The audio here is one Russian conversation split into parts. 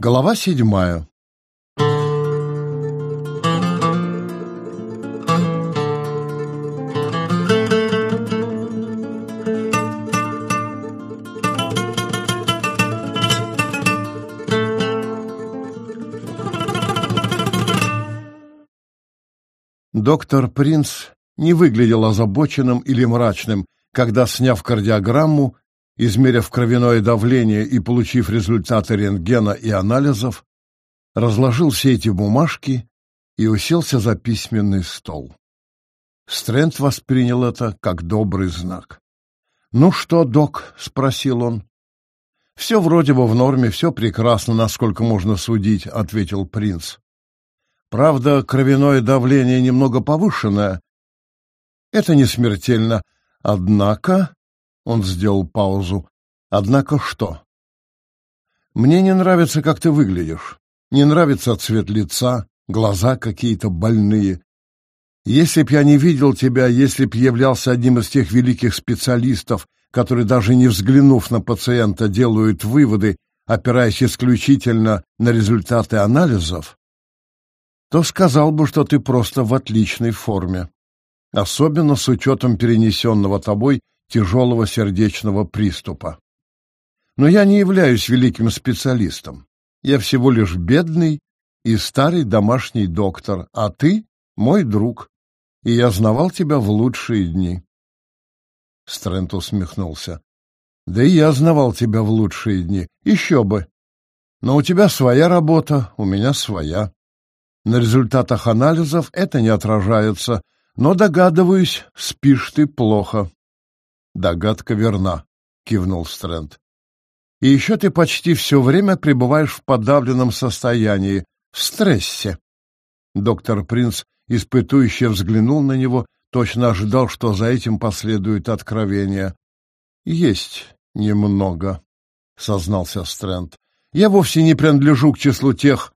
Глава седьмая. Доктор Принц не выглядел озабоченным или мрачным, когда, сняв кардиограмму, измерив кровяное давление и получив результаты рентгена и анализов, разложил все эти бумажки и уселся за письменный стол. Стрэнд воспринял это как добрый знак. «Ну что, док?» — спросил он. «Все вроде бы в норме, все прекрасно, насколько можно судить», — ответил принц. «Правда, кровяное давление немного повышенное. Это не смертельно. Однако он сделал паузу. Однако что? Мне не нравится, как ты выглядишь. Не нравится цвет лица, глаза какие-то больные. Если б я не видел тебя, если б являлся одним из тех великих специалистов, которые даже не взглянув на пациента делают выводы, опираясь исключительно на результаты анализов, то сказал бы, что ты просто в отличной форме, особенно с учетом перенесенного тобой тяжелого сердечного приступа. Но я не являюсь великим специалистом. Я всего лишь бедный и старый домашний доктор, а ты — мой друг, и я знавал тебя в лучшие дни. Стрэнт усмехнулся. Да и я знавал тебя в лучшие дни. Еще бы. Но у тебя своя работа, у меня своя. На результатах анализов это не отражается, но, догадываюсь, спишь ты плохо. Догадка верна, кивнул Стрэнд. И еще ты почти все время пребываешь в подавленном состоянии, в стрессе. Доктор Принц испытующе взглянул на него, точно ожидал, что за этим последует откровение. Есть немного, сознался Стрэнд. Я вовсе не принадлежу к числу тех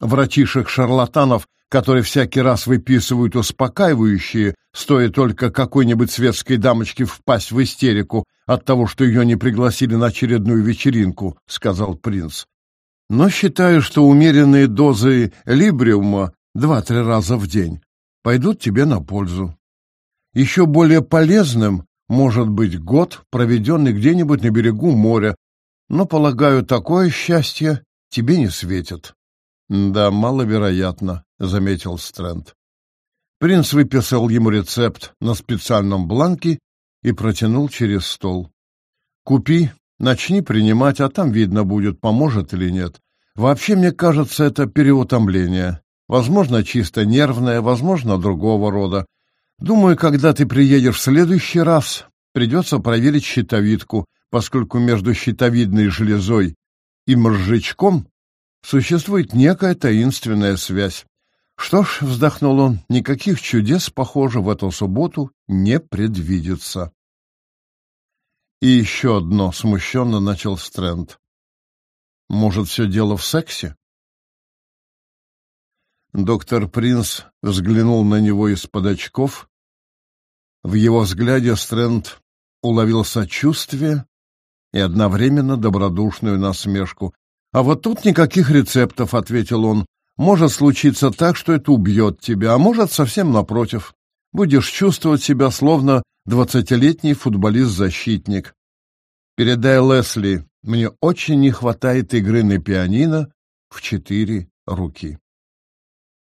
врачишек-шарлатанов, которые всякий раз выписывают успокаивающие, стоит только какой-нибудь светской дамочке впасть в истерику от того, что ее не пригласили на очередную вечеринку, — сказал принц. Но считаю, что умеренные дозы либриума два-три раза в день пойдут тебе на пользу. Еще более полезным может быть год, проведенный где-нибудь на берегу моря, но, полагаю, такое счастье тебе не светит. Да, маловероятно, заметил Стрэнд. Принц выписал ему рецепт на специальном бланке и протянул через стол. Купи, начни принимать, а там видно будет, поможет или нет. Вообще, мне кажется, это переутомление. Возможно, чисто нервное, возможно, другого рода. Думаю, когда ты приедешь в следующий раз, придется проверить щитовидку, поскольку между щитовидной железой и мозжечком Существует некая таинственная связь. Что ж, вздохнул он, никаких чудес, похоже, в эту субботу не предвидится. И еще одно, смущенно начал Стрэнд. Может, все дело в сексе? Доктор Принц взглянул на него из-под очков. В его взгляде Стрэнд уловил сочувствие и одновременно добродушную насмешку. А вот тут никаких рецептов, ответил он. Может случиться так, что это убьет тебя, а может совсем напротив. Будешь чувствовать себя словно двадцатилетний футболист-защитник. Передай Лесли, мне очень не хватает игры на пианино в четыре руки.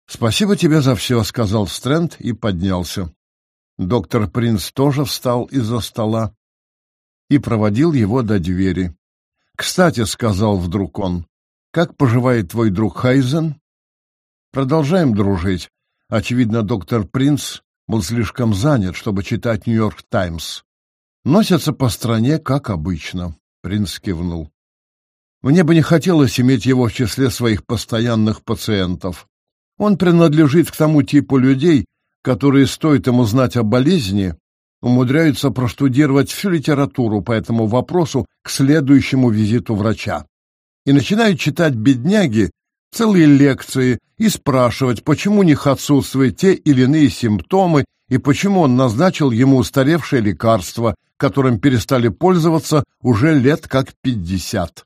Спасибо тебе за все, сказал Стрэнд и поднялся. Доктор Принц тоже встал из-за стола и проводил его до двери. «Кстати», — сказал вдруг он, — «как поживает твой друг Хайзен?» «Продолжаем дружить. Очевидно, доктор Принц был слишком занят, чтобы читать «Нью-Йорк Таймс». Носятся по стране, как обычно», — Принц кивнул. «Мне бы не хотелось иметь его в числе своих постоянных пациентов. Он принадлежит к тому типу людей, которые, стоит ему знать о болезни, умудряются проштудировать всю литературу по этому вопросу к следующему визиту врача. И начинают читать бедняги целые лекции и спрашивать, почему у них отсутствуют те или иные симптомы и почему он назначил ему устаревшее лекарство, которым перестали пользоваться уже лет как пятьдесят.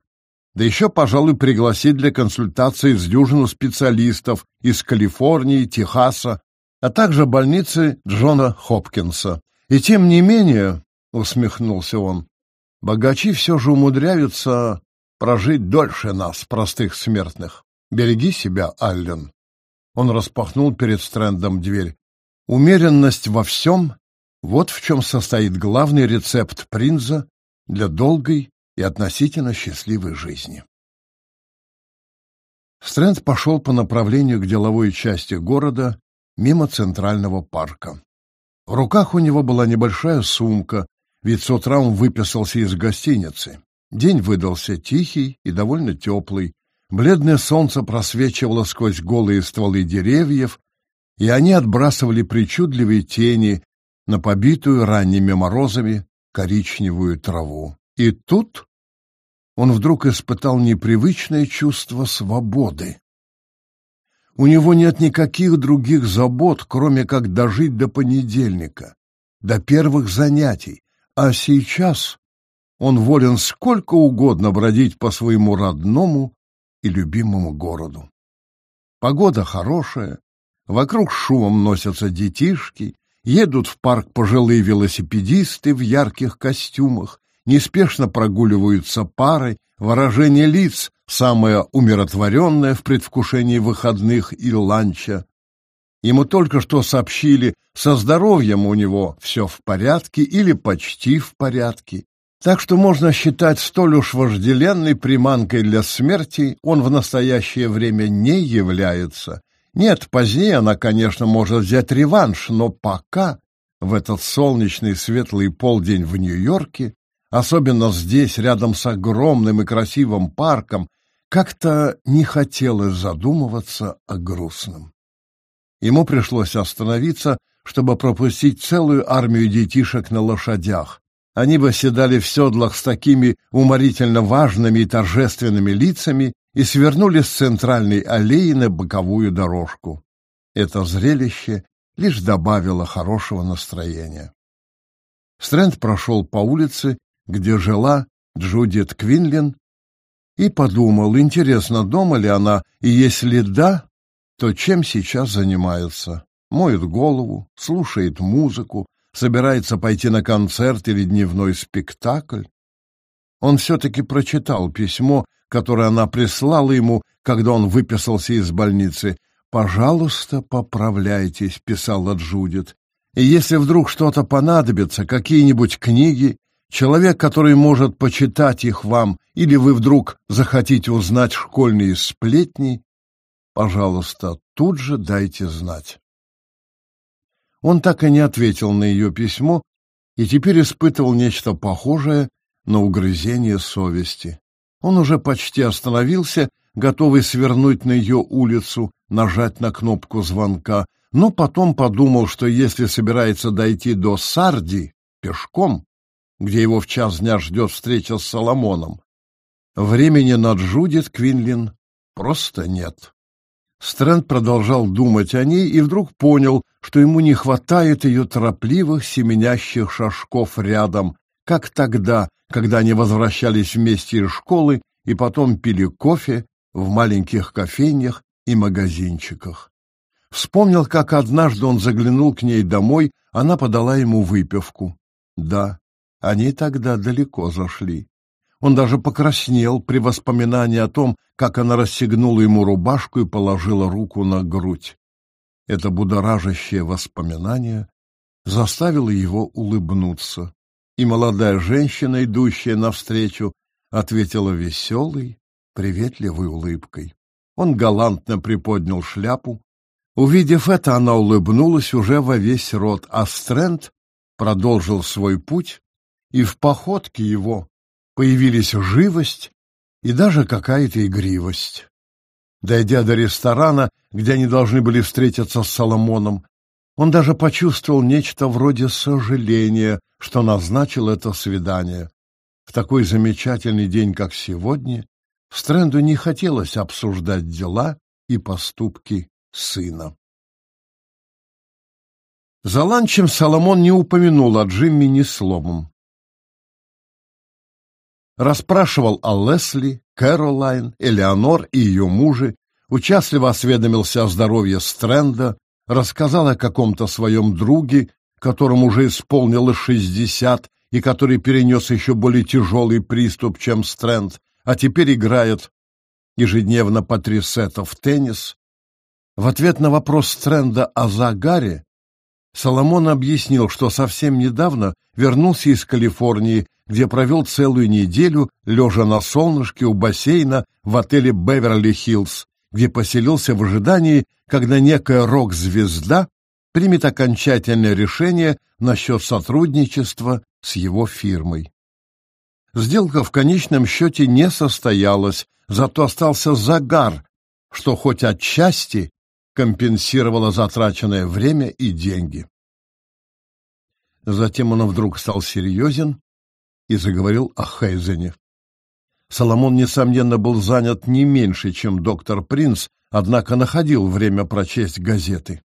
Да еще, пожалуй, пригласить для консультации с дюжину специалистов из Калифорнии, Техаса, а также больницы Джона Хопкинса. И тем не менее, — усмехнулся он, — богачи все же умудряются прожить дольше нас, простых смертных. Береги себя, Аллен. Он распахнул перед Стрэндом дверь. Умеренность во всем — вот в чем состоит главный рецепт принца для долгой и относительно счастливой жизни. Стрэнд пошел по направлению к деловой части города, мимо Центрального парка. В руках у него была небольшая сумка, ведь с утра он выписался из гостиницы. День выдался тихий и довольно теплый. Бледное солнце просвечивало сквозь голые стволы деревьев, и они отбрасывали причудливые тени на побитую ранними морозами коричневую траву. И тут он вдруг испытал непривычное чувство свободы. У него нет никаких других забот, кроме как дожить до понедельника, до первых занятий, а сейчас он волен сколько угодно бродить по своему родному и любимому городу. Погода хорошая, вокруг шумом носятся детишки, едут в парк пожилые велосипедисты в ярких костюмах, неспешно прогуливаются пары, выражение лиц самое умиротворенное в предвкушении выходных и ланча. Ему только что сообщили, со здоровьем у него все в порядке или почти в порядке. Так что можно считать столь уж вожделенной приманкой для смерти он в настоящее время не является. Нет, позднее она, конечно, может взять реванш, но пока, в этот солнечный светлый полдень в Нью-Йорке, особенно здесь, рядом с огромным и красивым парком, как-то не хотелось задумываться о грустном. Ему пришлось остановиться, чтобы пропустить целую армию детишек на лошадях. Они бы седали в седлах с такими уморительно важными и торжественными лицами и свернули с центральной аллеи на боковую дорожку. Это зрелище лишь добавило хорошего настроения. Стрэнд прошел по улице где жила Джудит Квинлин, и подумал, интересно, дома ли она, и если да, то чем сейчас занимается? Моет голову, слушает музыку, собирается пойти на концерт или дневной спектакль. Он все-таки прочитал письмо, которое она прислала ему, когда он выписался из больницы. «Пожалуйста, поправляйтесь», — писала Джудит. «И если вдруг что-то понадобится, какие-нибудь книги Человек, который может почитать их вам, или вы вдруг захотите узнать школьные сплетни, пожалуйста, тут же дайте знать. Он так и не ответил на ее письмо и теперь испытывал нечто похожее на угрызение совести. Он уже почти остановился, готовый свернуть на ее улицу, нажать на кнопку звонка, но потом подумал, что если собирается дойти до Сарди пешком, где его в час дня ждет встреча с Соломоном. Времени на Джудит Квинлин просто нет. Стрэнд продолжал думать о ней и вдруг понял, что ему не хватает ее торопливых семенящих шажков рядом, как тогда, когда они возвращались вместе из школы и потом пили кофе в маленьких кофейнях и магазинчиках. Вспомнил, как однажды он заглянул к ней домой, она подала ему выпивку. Да, они тогда далеко зашли. Он даже покраснел при воспоминании о том, как она расстегнула ему рубашку и положила руку на грудь. Это будоражащее воспоминание заставило его улыбнуться, и молодая женщина, идущая навстречу, ответила веселой, приветливой улыбкой. Он галантно приподнял шляпу. Увидев это, она улыбнулась уже во весь рот, а Стрэнд продолжил свой путь, и в походке его появились живость и даже какая-то игривость. Дойдя до ресторана, где они должны были встретиться с Соломоном, он даже почувствовал нечто вроде сожаления, что назначил это свидание. В такой замечательный день, как сегодня, Стрэнду не хотелось обсуждать дела и поступки сына. За ланчем Соломон не упомянул о Джимми ни словом. Расспрашивал о Лесли, Кэролайн, Элеонор и ее мужи, участливо осведомился о здоровье Стрэнда, рассказал о каком-то своем друге, которому уже исполнилось шестьдесят и который перенес еще более тяжелый приступ, чем Стрэнд, а теперь играет ежедневно по три сета в теннис. В ответ на вопрос Стрэнда о Загаре Соломон объяснил, что совсем недавно вернулся из Калифорнии, где провел целую неделю, лежа на солнышке у бассейна в отеле «Беверли-Хиллз», где поселился в ожидании, когда некая рок-звезда примет окончательное решение насчет сотрудничества с его фирмой. Сделка в конечном счете не состоялась, зато остался загар, что хоть отчасти компенсировало затраченное время и деньги. Затем он вдруг стал серьезен и заговорил о Хейзене. Соломон, несомненно, был занят не меньше, чем доктор Принц, однако находил время прочесть газеты.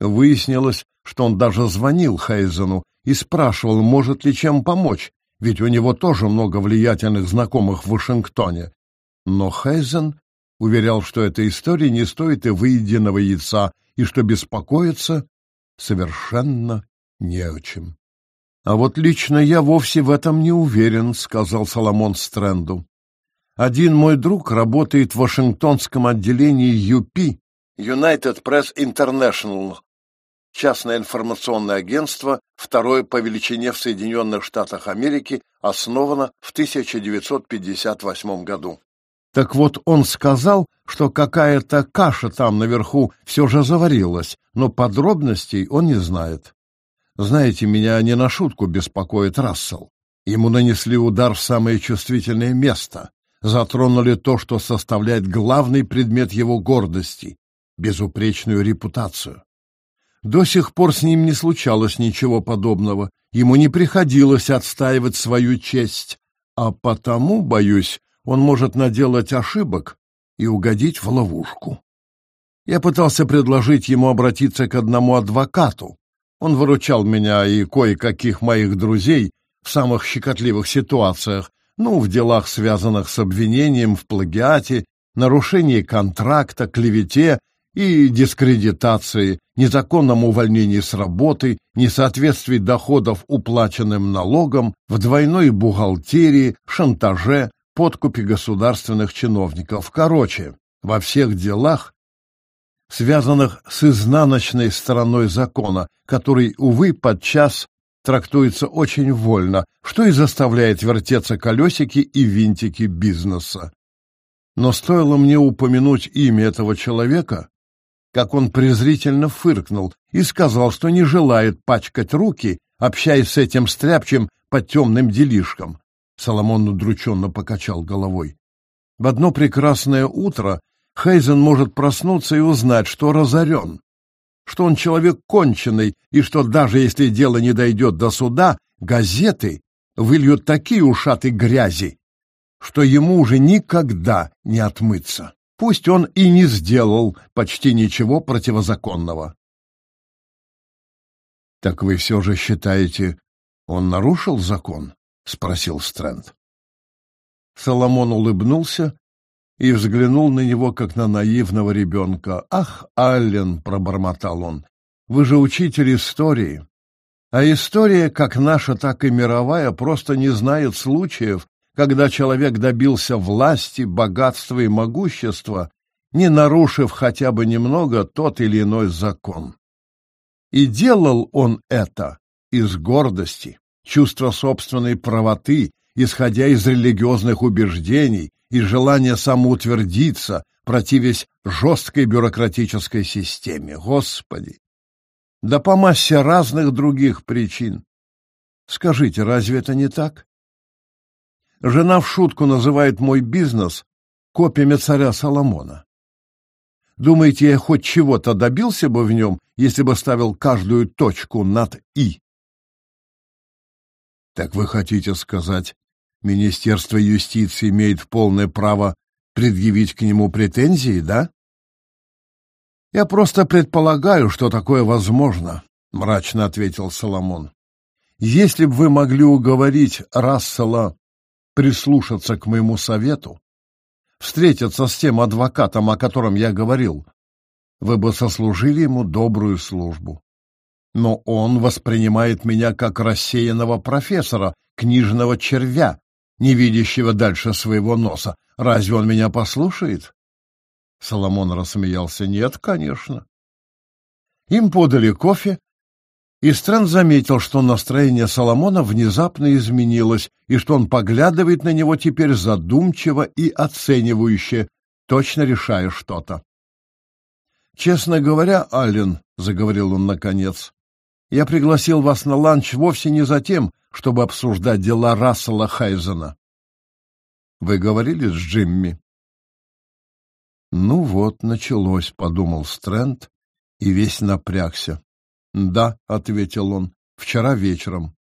Выяснилось, что он даже звонил Хейзену и спрашивал, может ли чем помочь, ведь у него тоже много влиятельных знакомых в Вашингтоне. Но Хейзен уверял, что эта история не стоит и выеденного яйца, и что беспокоиться совершенно не о чем. «А вот лично я вовсе в этом не уверен», — сказал Соломон Стрэнду. «Один мой друг работает в Вашингтонском отделении UP, United Press International, частное информационное агентство, второе по величине в Соединенных Штатах Америки, основано в 1958 году. Так вот, он сказал, что какая-то каша там наверху все же заварилась, но подробностей он не знает. Знаете, меня не на шутку беспокоит Рассел. Ему нанесли удар в самое чувствительное место, затронули то, что составляет главный предмет его гордости — безупречную репутацию. До сих пор с ним не случалось ничего подобного, ему не приходилось отстаивать свою честь, а потому, боюсь, он может наделать ошибок и угодить в ловушку. Я пытался предложить ему обратиться к одному адвокату. Он выручал меня и кое-каких моих друзей в самых щекотливых ситуациях, ну, в делах, связанных с обвинением в плагиате, нарушении контракта, клевете и дискредитации, незаконном увольнении с работы, несоответствии доходов уплаченным налогам, в двойной бухгалтерии, шантаже, подкупе государственных чиновников. Короче, во всех делах, связанных с изнаночной стороной закона, который, увы, подчас трактуется очень вольно, что и заставляет вертеться колесики и винтики бизнеса. Но стоило мне упомянуть имя этого человека, как он презрительно фыркнул и сказал, что не желает пачкать руки, общаясь с этим стряпчем по темным делишкам. Соломон удрученно покачал головой. В одно прекрасное утро Хейзен может проснуться и узнать, что разорен, что он человек конченый, и что даже если дело не дойдет до суда, газеты выльют такие ушаты грязи, что ему уже никогда не отмыться пусть он и не сделал почти ничего противозаконного. «Так вы все же считаете, он нарушил закон?» — спросил Стрэнд. Соломон улыбнулся и взглянул на него, как на наивного ребенка. «Ах, Аллен!» — пробормотал он. «Вы же учитель истории. А история, как наша, так и мировая, просто не знает случаев, когда человек добился власти, богатства и могущества, не нарушив хотя бы немного тот или иной закон. И делал он это из гордости, чувства собственной правоты, исходя из религиозных убеждений и желания самоутвердиться, противясь жесткой бюрократической системе. Господи! Да по массе разных других причин. Скажите, разве это не так? Жена в шутку называет мой бизнес копиями царя Соломона. Думаете, я хоть чего-то добился бы в нем, если бы ставил каждую точку над «и»? Так вы хотите сказать, Министерство юстиции имеет полное право предъявить к нему претензии, да? Я просто предполагаю, что такое возможно, мрачно ответил Соломон. Если бы вы могли уговорить Рассела прислушаться к моему совету, встретиться с тем адвокатом, о котором я говорил, вы бы сослужили ему добрую службу. Но он воспринимает меня как рассеянного профессора, книжного червя, не видящего дальше своего носа. Разве он меня послушает? Соломон рассмеялся. Нет, конечно. Им подали кофе, и Стрэнд заметил, что настроение Соломона внезапно изменилось, и что он поглядывает на него теперь задумчиво и оценивающе, точно решая что-то. «Честно говоря, Аллен», — заговорил он наконец, — «я пригласил вас на ланч вовсе не за тем, чтобы обсуждать дела Рассела Хайзена». «Вы говорили с Джимми?» «Ну вот, началось», — подумал Стрэнд и весь напрягся. «Да», — ответил он, — «вчера вечером».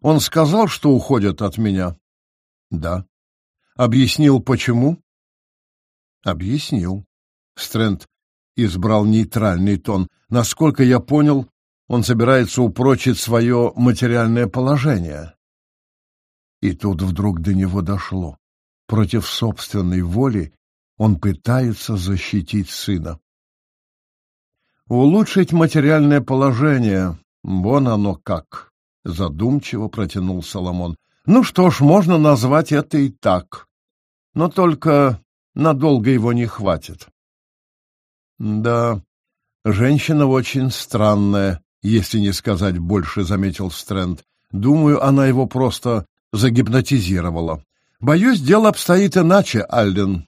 «Он сказал, что уходит от меня?» «Да». «Объяснил, почему?» «Объяснил». Стрэнд избрал нейтральный тон. «Насколько я понял, он собирается упрочить свое материальное положение». И тут вдруг до него дошло. Против собственной воли он пытается защитить сына. Улучшить материальное положение, вон оно как, задумчиво протянул Соломон. Ну что ж, можно назвать это и так. Но только надолго его не хватит. Да, женщина очень странная, если не сказать больше, заметил Стрэнд. Думаю, она его просто загипнотизировала. Боюсь, дело обстоит иначе, Альден.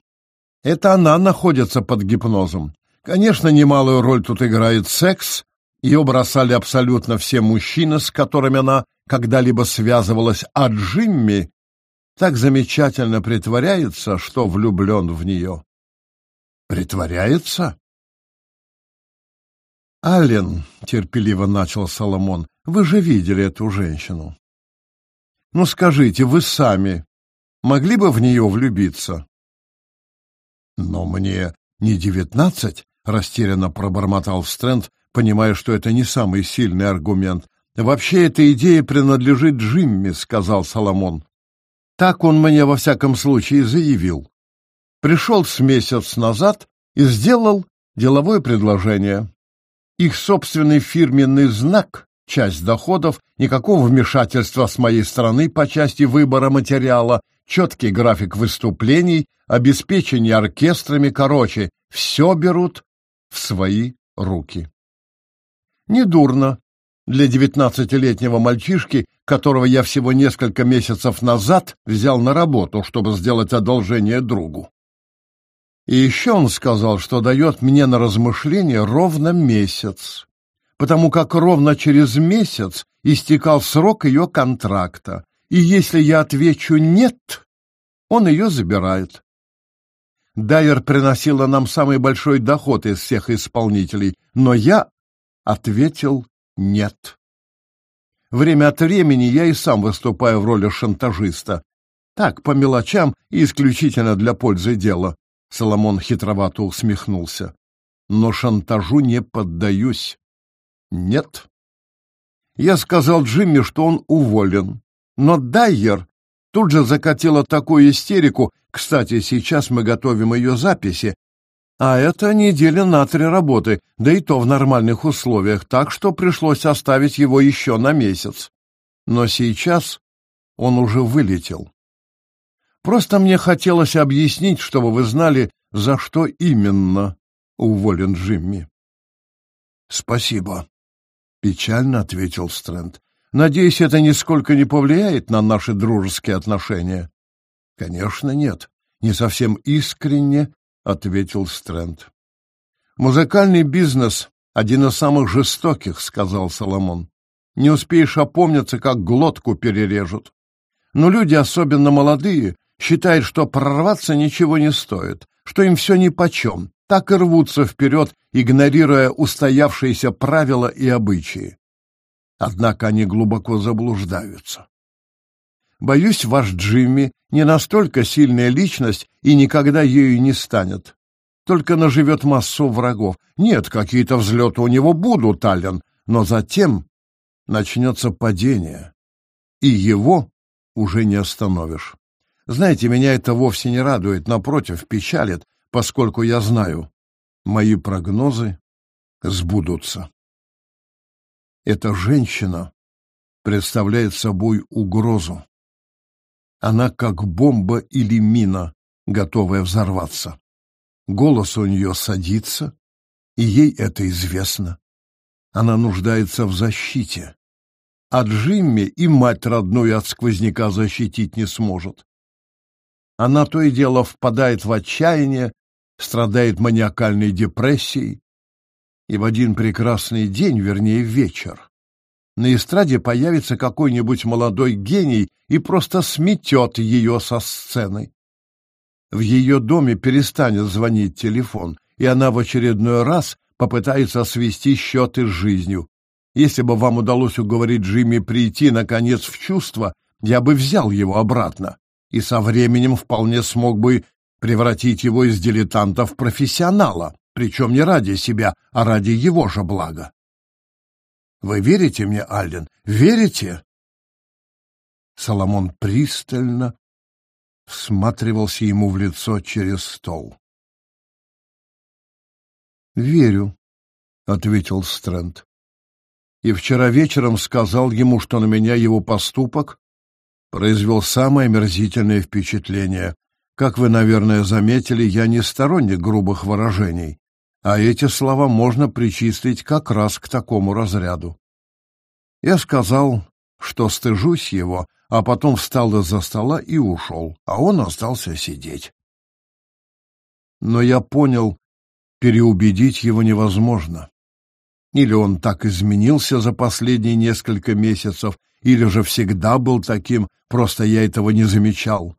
Это она находится под гипнозом. Конечно, немалую роль тут играет секс. Ее бросали абсолютно все мужчины, с которыми она когда-либо связывалась, а Джимми так замечательно притворяется, что влюблен в нее. Притворяется? Аллен, терпеливо начал Соломон, вы же видели эту женщину. Ну скажите, вы сами могли бы в нее влюбиться? Но мне не девятнадцать, — растерянно пробормотал Стрэнд, понимая, что это не самый сильный аргумент. «Вообще эта идея принадлежит Джимми», — сказал Соломон. «Так он мне во всяком случае заявил. Пришел с месяц назад и сделал деловое предложение. Их собственный фирменный знак, часть доходов, никакого вмешательства с моей стороны по части выбора материала, четкий график выступлений, обеспечение оркестрами, короче, все берут в свои руки. Недурно для девятнадцатилетнего мальчишки, которого я всего несколько месяцев назад взял на работу, чтобы сделать одолжение другу. И еще он сказал, что дает мне на размышление ровно месяц, потому как ровно через месяц истекал срок ее контракта, и если я отвечу «нет», он ее забирает. Дайер приносила нам самый большой доход из всех исполнителей, но я ответил «нет». Время от времени я и сам выступаю в роли шантажиста. Так, по мелочам и исключительно для пользы дела. Соломон хитровато усмехнулся. Но шантажу не поддаюсь. Нет. Я сказал Джимми, что он уволен. Но Дайер тут же закатила такую истерику, кстати, сейчас мы готовим ее записи, а это неделя на три работы, да и то в нормальных условиях, так что пришлось оставить его еще на месяц. Но сейчас он уже вылетел. Просто мне хотелось объяснить, чтобы вы знали, за что именно уволен Джимми. Спасибо, печально ответил Стрэнд. Надеюсь, это нисколько не повлияет на наши дружеские отношения. Конечно, нет. Не совсем искренне, ответил Стрэнд. Музыкальный бизнес один из самых жестоких, сказал Соломон. Не успеешь опомниться, как глотку перережут. Но люди, особенно молодые, считают, что прорваться ничего не стоит, что им все нипочем, так и рвутся вперед, игнорируя устоявшиеся правила и обычаи. Однако они глубоко заблуждаются. Боюсь, ваш Джимми не настолько сильная личность и никогда ею не станет. Только наживет массу врагов. Нет, какие-то взлеты у него будут, Аллен, но затем начнется падение, и его уже не остановишь. Знаете, меня это вовсе не радует, напротив, печалит, поскольку я знаю, мои прогнозы сбудутся. Эта женщина представляет собой угрозу. Она как бомба или мина, готовая взорваться. Голос у нее садится, и ей это известно. Она нуждается в защите. А Джимми и мать родную от сквозняка защитить не сможет. Она то и дело впадает в отчаяние, страдает маниакальной депрессией, и в один прекрасный день, вернее вечер, на эстраде появится какой-нибудь молодой гений и просто сметет ее со сцены. В ее доме перестанет звонить телефон, и она в очередной раз попытается свести счеты с жизнью. Если бы вам удалось уговорить Джимми прийти, наконец, в чувство, я бы взял его обратно и со временем вполне смог бы превратить его из дилетанта в профессионала, причем не ради себя, а ради его же блага. Вы верите мне, Альден? Верите? Соломон пристально всматривался ему в лицо через стол. «Верю», — ответил Стрэнд. «И вчера вечером сказал ему, что на меня его поступок произвел самое омерзительное впечатление. Как вы, наверное, заметили, я не сторонник грубых выражений, а эти слова можно причислить как раз к такому разряду. Я сказал, что стыжусь его, а потом встал из-за стола и ушел, а он остался сидеть. Но я понял, переубедить его невозможно. Или он так изменился за последние несколько месяцев, или же всегда был таким, просто я этого не замечал.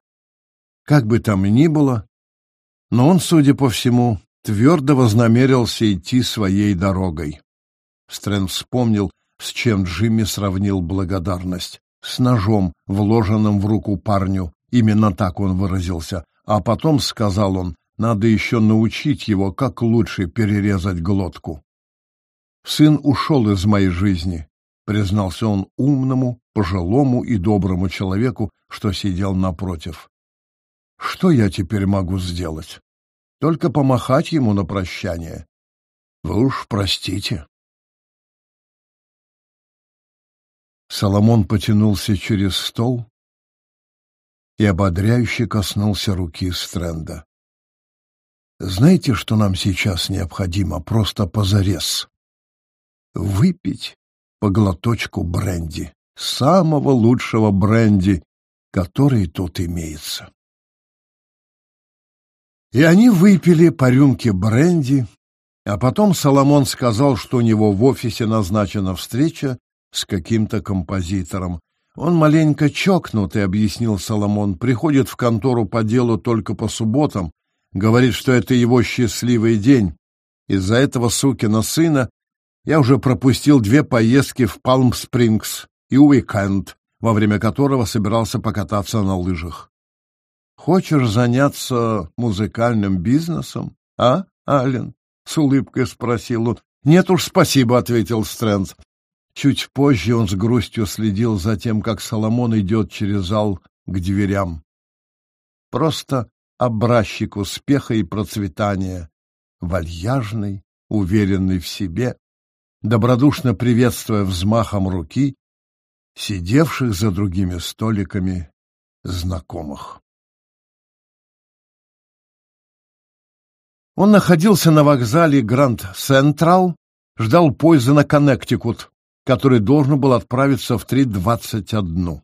Как бы там ни было, но он, судя по всему, твердо вознамерился идти своей дорогой. Стрэнд вспомнил, с чем Джимми сравнил благодарность. С ножом, вложенным в руку парню. Именно так он выразился. А потом, сказал он, надо еще научить его, как лучше перерезать глотку. Сын ушел из моей жизни, признался он умному, пожилому и доброму человеку, что сидел напротив. Что я теперь могу сделать? Только помахать ему на прощание. Вы уж простите. Соломон потянулся через стол и ободряюще коснулся руки Стрэнда. Знаете, что нам сейчас необходимо, просто позарез? Выпить по глоточку бренди, самого лучшего бренди, который тут имеется. И они выпили по рюмке бренди, а потом Соломон сказал, что у него в офисе назначена встреча с каким-то композитором. Он маленько чокнутый, объяснил Соломон, приходит в контору по делу только по субботам, говорит, что это его счастливый день. Из-за этого сукина сына я уже пропустил две поездки в Палм-Спрингс и уикенд, во время которого собирался покататься на лыжах. Хочешь заняться музыкальным бизнесом, а, Ален? С улыбкой спросил он. Нет уж, спасибо, ответил Стрэндс. Чуть позже он с грустью следил за тем, как Соломон идет через зал к дверям. Просто образчик успеха и процветания, вальяжный, уверенный в себе, добродушно приветствуя взмахом руки сидевших за другими столиками знакомых. Он находился на вокзале Гранд Централ, ждал поезда на Коннектикут, который должен был отправиться в 3.21.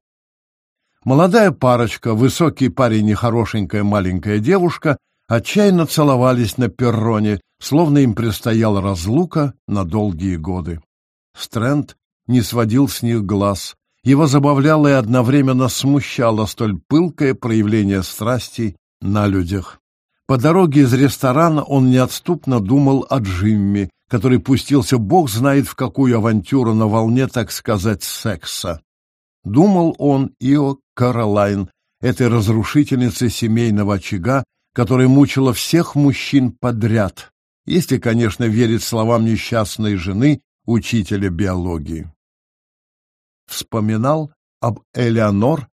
Молодая парочка, высокий парень и хорошенькая маленькая девушка, отчаянно целовались на перроне, словно им предстояла разлука на долгие годы. Стрэнд не сводил с них глаз. Его забавляло и одновременно смущало столь пылкое проявление страсти на людях. По дороге из ресторана он неотступно думал о Джимми, который пустился бог знает в какую авантюру на волне, так сказать, секса. Думал он и о Каролайн, этой разрушительнице семейного очага, которая мучила всех мужчин подряд, если, конечно, верить словам несчастной жены учителя биологии. Вспоминал об Элеонор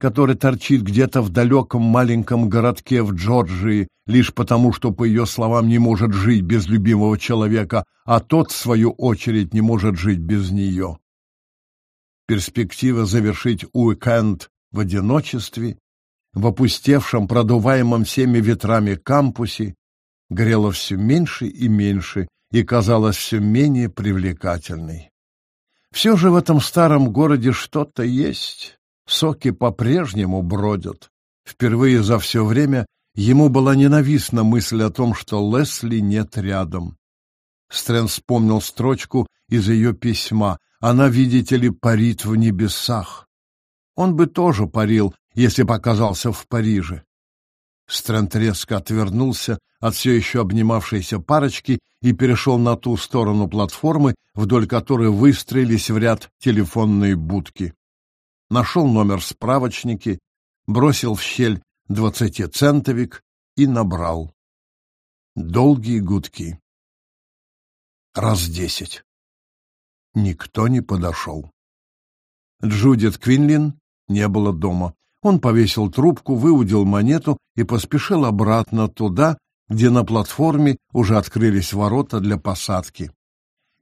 который торчит где-то в далеком маленьком городке в Джорджии, лишь потому, что, по ее словам, не может жить без любимого человека, а тот, в свою очередь, не может жить без нее. Перспектива завершить уикенд в одиночестве, в опустевшем, продуваемом всеми ветрами кампусе, грела все меньше и меньше и казалась все менее привлекательной. Все же в этом старом городе что-то есть. Соки по-прежнему бродят. Впервые за все время ему была ненавистна мысль о том, что Лесли нет рядом. Стрэн вспомнил строчку из ее письма. Она, видите ли, парит в небесах. Он бы тоже парил, если бы оказался в Париже. Стрэнд резко отвернулся от все еще обнимавшейся парочки и перешел на ту сторону платформы, вдоль которой выстроились в ряд телефонные будки. Нашел номер справочники, бросил в щель двадцатицентовик и набрал. Долгие гудки. Раз десять. Никто не подошел. Джудит Квинлин не было дома. Он повесил трубку, выудил монету и поспешил обратно туда, где на платформе уже открылись ворота для посадки.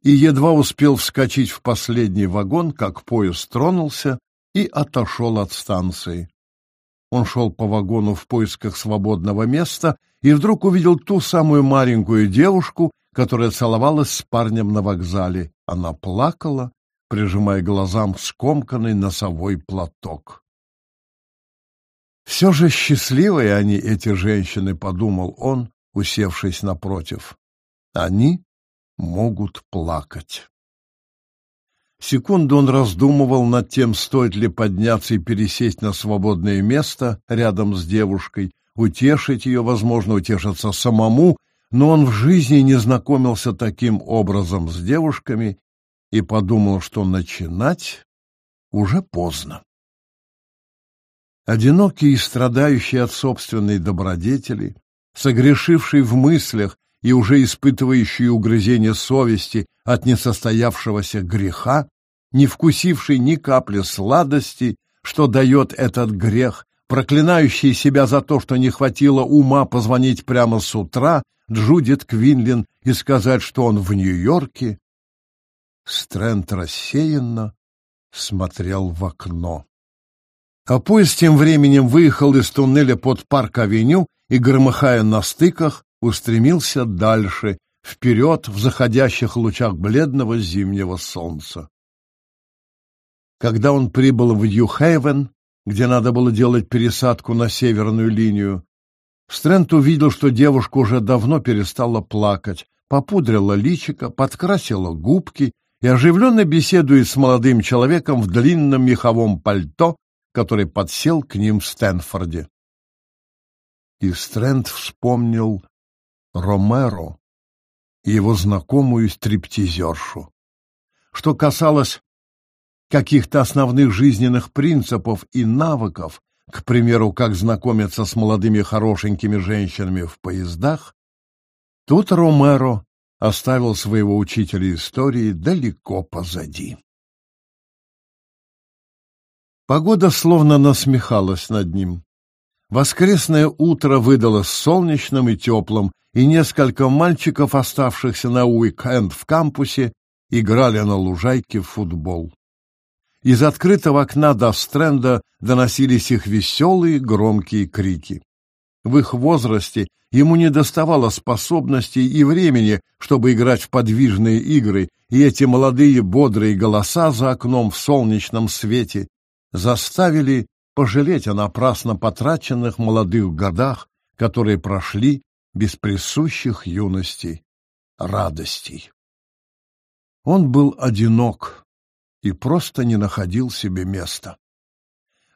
И едва успел вскочить в последний вагон, как поезд тронулся и отошел от станции. Он шел по вагону в поисках свободного места и вдруг увидел ту самую маленькую девушку, которая целовалась с парнем на вокзале. Она плакала, прижимая глазам скомканный носовой платок. Все же счастливые они, эти женщины, подумал он, усевшись напротив. Они могут плакать. Секунду он раздумывал над тем, стоит ли подняться и пересесть на свободное место рядом с девушкой, утешить ее, возможно, утешиться самому, но он в жизни не знакомился таким образом с девушками и подумал, что начинать уже поздно. Одинокий и страдающий от собственной добродетели, согрешивший в мыслях и уже испытывающий угрызение совести от несостоявшегося греха, не вкусивший ни капли сладости, что дает этот грех, проклинающий себя за то, что не хватило ума позвонить прямо с утра Джудит Квинлин и сказать, что он в Нью-Йорке, Стрэнд рассеянно смотрел в окно. А поезд тем временем выехал из туннеля под парк-авеню и, громыхая на стыках, устремился дальше, вперед в заходящих лучах бледного зимнего солнца. Когда он прибыл в Ю-Хейвен, где надо было делать пересадку на северную линию, Стрэнд увидел, что девушка уже давно перестала плакать, попудрила личико, подкрасила губки и оживленно беседует с молодым человеком в длинном меховом пальто который подсел к ним в Стэнфорде. И Стрэнд вспомнил Ромеро его знакомую стриптизершу. Что касалось каких-то основных жизненных принципов и навыков, к примеру, как знакомиться с молодыми хорошенькими женщинами в поездах, тут Ромеро оставил своего учителя истории далеко позади. Погода словно насмехалась над ним. Воскресное утро выдалось солнечным и теплым, и несколько мальчиков, оставшихся на уикенд в кампусе, играли на лужайке в футбол. Из открытого окна до стренда доносились их веселые громкие крики. В их возрасте ему не доставало способностей и времени, чтобы играть в подвижные игры, и эти молодые бодрые голоса за окном в солнечном свете заставили пожалеть о напрасно потраченных молодых годах, которые прошли без присущих юности радостей. Он был одинок и просто не находил себе места.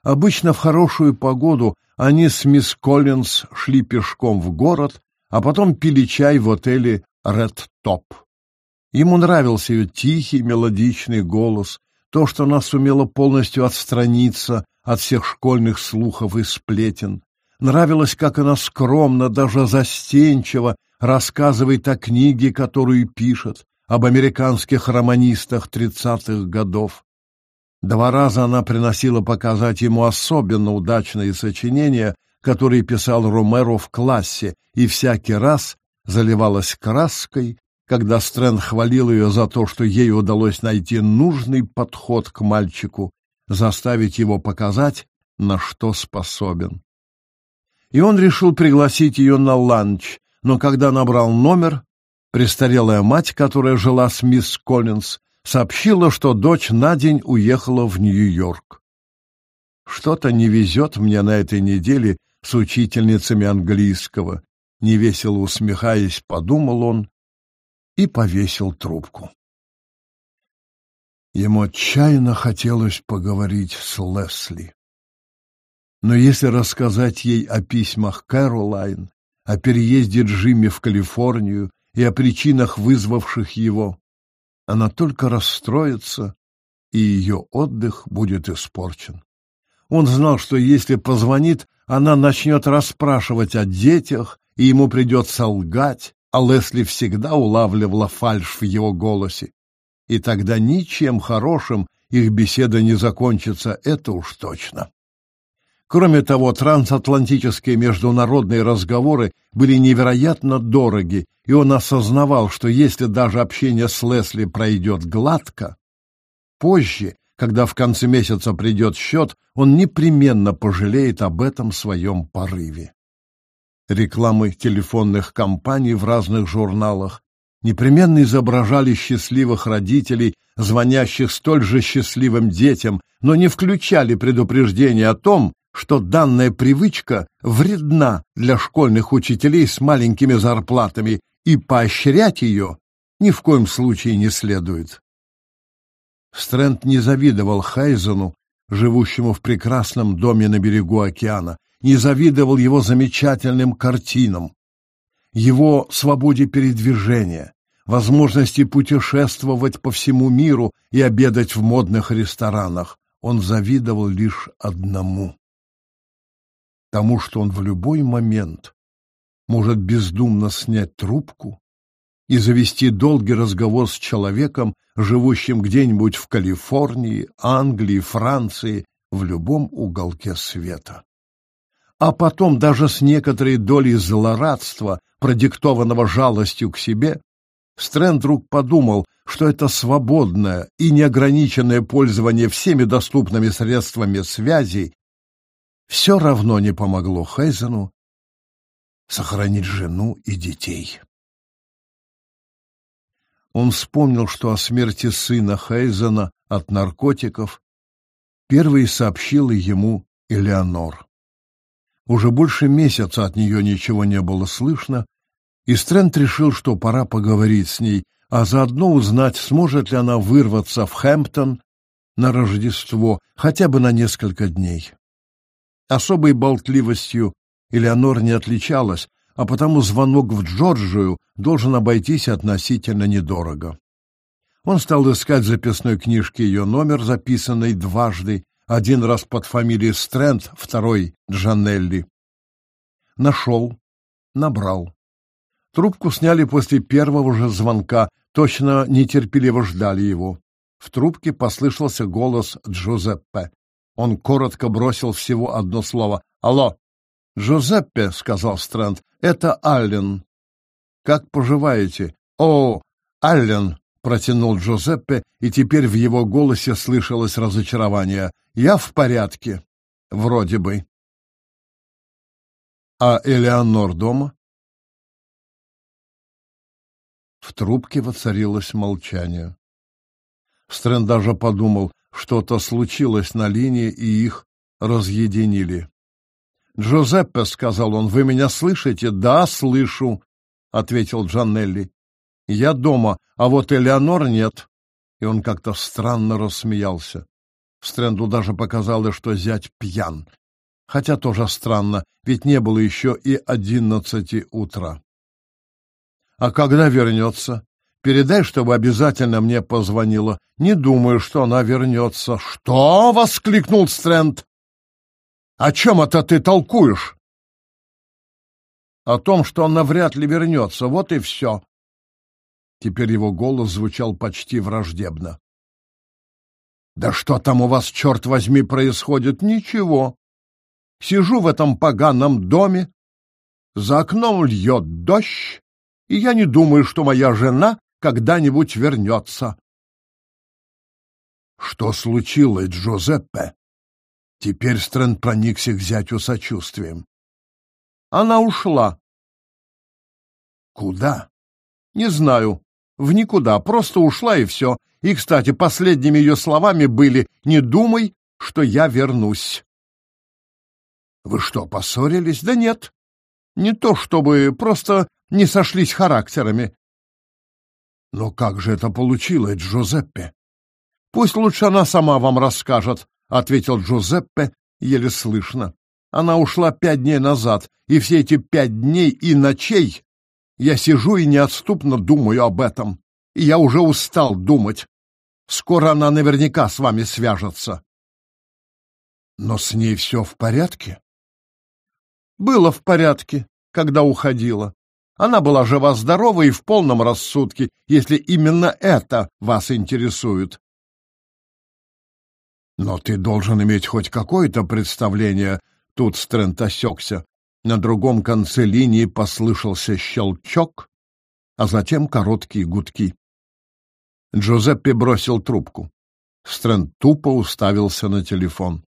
Обычно в хорошую погоду они с мисс Коллинз шли пешком в город, а потом пили чай в отеле «Ред Топ». Ему нравился ее тихий мелодичный голос, то, что она сумела полностью отстраниться от всех школьных слухов и сплетен. Нравилось, как она скромно, даже застенчиво рассказывает о книге, которую пишет, об американских романистах тридцатых годов. Два раза она приносила показать ему особенно удачные сочинения, которые писал Ромеро в классе, и всякий раз заливалась краской, когда Стрэнд хвалил ее за то, что ей удалось найти нужный подход к мальчику, заставить его показать, на что способен. И он решил пригласить ее на ланч, но когда набрал номер, престарелая мать, которая жила с мисс Коллинз, сообщила, что дочь на день уехала в Нью-Йорк. «Что-то не везет мне на этой неделе с учительницами английского», невесело усмехаясь, подумал он и повесил трубку. Ему отчаянно хотелось поговорить с Лесли. Но если рассказать ей о письмах Кэролайн, о переезде Джимми в Калифорнию и о причинах, вызвавших его, она только расстроится, и ее отдых будет испорчен. Он знал, что если позвонит, она начнет расспрашивать о детях, и ему придется лгать, а Лесли всегда улавливала фальшь в его голосе. И тогда ничем хорошим их беседа не закончится, это уж точно. Кроме того, трансатлантические международные разговоры были невероятно дороги, и он осознавал, что если даже общение с Лесли пройдет гладко, позже, когда в конце месяца придет счет, он непременно пожалеет об этом своем порыве рекламы телефонных компаний в разных журналах непременно изображали счастливых родителей, звонящих столь же счастливым детям, но не включали предупреждение о том, что данная привычка вредна для школьных учителей с маленькими зарплатами, и поощрять ее ни в коем случае не следует. Стрэнд не завидовал Хайзену, живущему в прекрасном доме на берегу океана, не завидовал его замечательным картинам, его свободе передвижения, возможности путешествовать по всему миру и обедать в модных ресторанах. Он завидовал лишь одному — тому, что он в любой момент может бездумно снять трубку и завести долгий разговор с человеком, живущим где-нибудь в Калифорнии, Англии, Франции, в любом уголке света а потом даже с некоторой долей злорадства, продиктованного жалостью к себе, Стрэнд вдруг подумал, что это свободное и неограниченное пользование всеми доступными средствами связи все равно не помогло Хейзену сохранить жену и детей. Он вспомнил, что о смерти сына Хейзена от наркотиков первой сообщила ему Элеонор. Уже больше месяца от нее ничего не было слышно, и Стрэнд решил, что пора поговорить с ней, а заодно узнать, сможет ли она вырваться в Хэмптон на Рождество хотя бы на несколько дней. Особой болтливостью Элеонор не отличалась, а потому звонок в Джорджию должен обойтись относительно недорого. Он стал искать в записной книжке ее номер, записанный дважды, один раз под фамилией Стрэнд, второй — Джанелли. Нашел, набрал. Трубку сняли после первого же звонка, точно нетерпеливо ждали его. В трубке послышался голос Джузеппе. Он коротко бросил всего одно слово. «Алло!» «Джузеппе», — сказал Стрэнд, — «это Аллен». «Как поживаете?» «О, Аллен», протянул Джузеппе, и теперь в его голосе слышалось разочарование. Я в порядке, вроде бы. А Элеонор дома? В трубке воцарилось молчание. Стрэнд даже подумал, что-то случилось на линии, и их разъединили. «Джузеппе», — сказал он, — «вы меня слышите?» «Да, слышу», — ответил Джанелли. Я дома, а вот Элеонор нет. И он как-то странно рассмеялся. Стрэнду даже показалось, что зять пьян. Хотя тоже странно, ведь не было еще и одиннадцати утра. А когда вернется? Передай, чтобы обязательно мне позвонила. Не думаю, что она вернется. Что? воскликнул Стрэнд. О чем это ты толкуешь? О том, что она вряд ли вернется. Вот и все. Теперь его голос звучал почти враждебно. Да что там у вас, черт возьми, происходит? Ничего. Сижу в этом поганом доме, за окном льет дождь, и я не думаю, что моя жена когда-нибудь вернется. Что случилось, Джозеппе? Теперь Стрэнд проникся к зятю сочувствием. Она ушла. Куда? Не знаю. В никуда. Просто ушла и все. И, кстати, последними ее словами были «Не думай, что я вернусь». Вы что, поссорились? Да нет. Не то чтобы, просто не сошлись характерами. Но как же это получилось, Джузеппе? Пусть лучше она сама вам расскажет, ответил Джузеппе еле слышно. Она ушла пять дней назад, и все эти пять дней и ночей я сижу и неотступно думаю об этом. И я уже устал думать. Скоро она наверняка с вами свяжется. Но с ней все в порядке? Было в порядке, когда уходила. Она была жива-здорова и в полном рассудке, если именно это вас интересует. Но ты должен иметь хоть какое-то представление. Тут Стрэнт осекся. На другом конце линии послышался щелчок, а затем короткие гудки. Джузеппе бросил трубку. Стрэнд тупо уставился на телефон.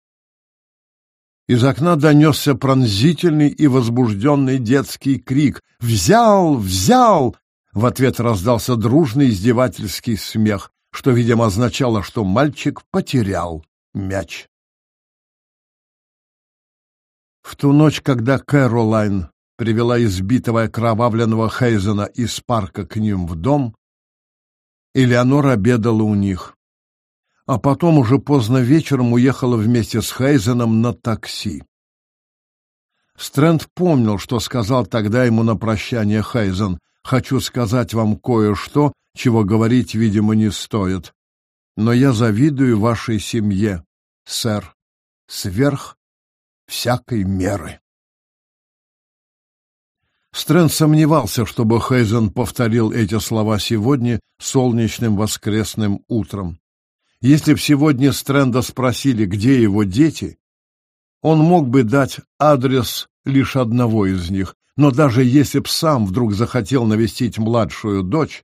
Из окна донесся пронзительный и возбужденный детский крик «Взял! Взял!» В ответ раздался дружный издевательский смех, что, видимо, означало, что мальчик потерял мяч. В ту ночь, когда Кэролайн привела избитого окровавленного Хейзена из парка к ним в дом, Элеонора обедала у них а потом уже поздно вечером уехала вместе с Хейзеном на такси. Стрэнд помнил, что сказал тогда ему на прощание Хейзен. «Хочу сказать вам кое-что, чего говорить, видимо, не стоит. Но я завидую вашей семье, сэр, сверх всякой меры». Стрэнд сомневался, чтобы Хейзен повторил эти слова сегодня солнечным воскресным утром. Если б сегодня Стрэнда спросили, где его дети, он мог бы дать адрес лишь одного из них, но даже если б сам вдруг захотел навестить младшую дочь,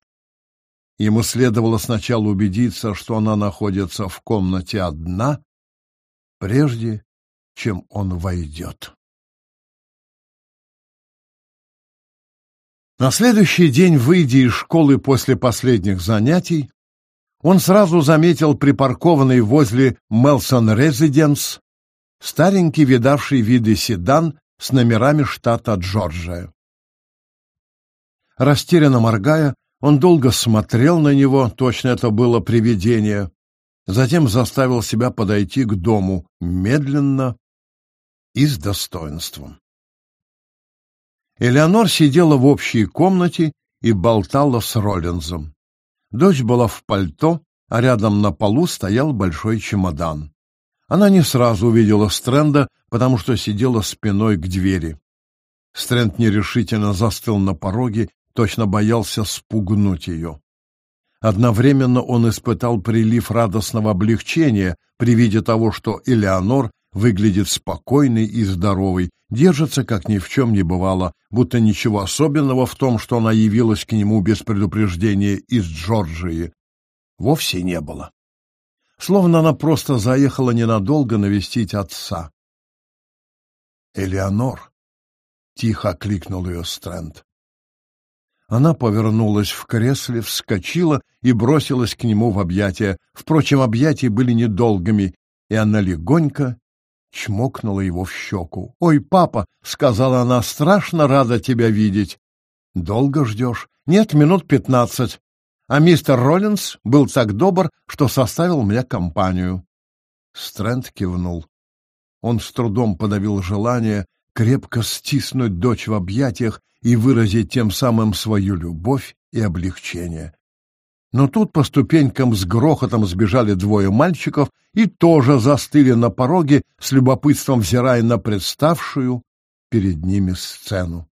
ему следовало сначала убедиться, что она находится в комнате одна, прежде чем он войдет. На следующий день, выйдя из школы после последних занятий, он сразу заметил припаркованный возле Мелсон Резиденс старенький видавший виды седан с номерами штата Джорджия. Растерянно моргая, он долго смотрел на него, точно это было привидение, затем заставил себя подойти к дому медленно и с достоинством. Элеонор сидела в общей комнате и болтала с Роллинзом. Дочь была в пальто, а рядом на полу стоял большой чемодан. Она не сразу увидела Стрэнда, потому что сидела спиной к двери. Стрэнд нерешительно застыл на пороге, точно боялся спугнуть ее. Одновременно он испытал прилив радостного облегчения при виде того, что Элеонор выглядит спокойной и здоровой, держится, как ни в чем не бывало, будто ничего особенного в том, что она явилась к нему без предупреждения из Джорджии, вовсе не было. Словно она просто заехала ненадолго навестить отца. «Элеонор!» — тихо окликнул ее Стрэнд. Она повернулась в кресле, вскочила и бросилась к нему в объятия. Впрочем, объятия были недолгими, и она легонько чмокнула его в щеку. «Ой, папа!» — сказала она, — «страшно рада тебя видеть». «Долго ждешь?» «Нет, минут пятнадцать. А мистер Роллинс был так добр, что составил мне компанию». Стрэнд кивнул. Он с трудом подавил желание крепко стиснуть дочь в объятиях и выразить тем самым свою любовь и облегчение. Но тут по ступенькам с грохотом сбежали двое мальчиков и тоже застыли на пороге, с любопытством взирая на представшую перед ними сцену.